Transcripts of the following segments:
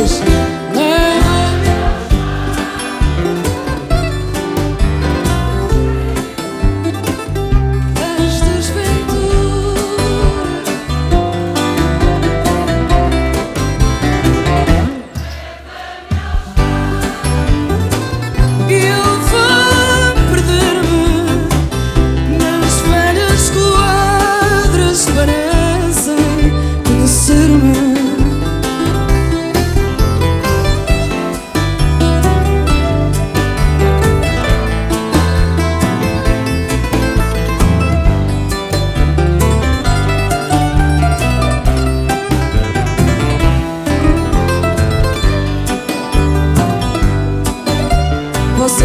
eyes.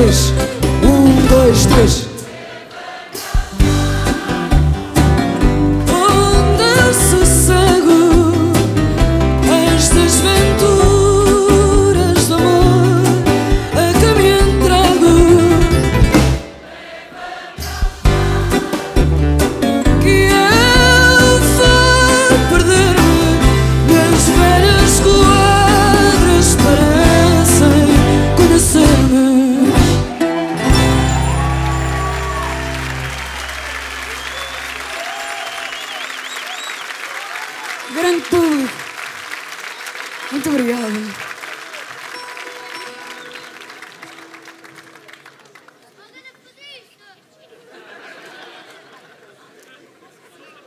Vocês. Um, dois, três. Público. Muito obrigado.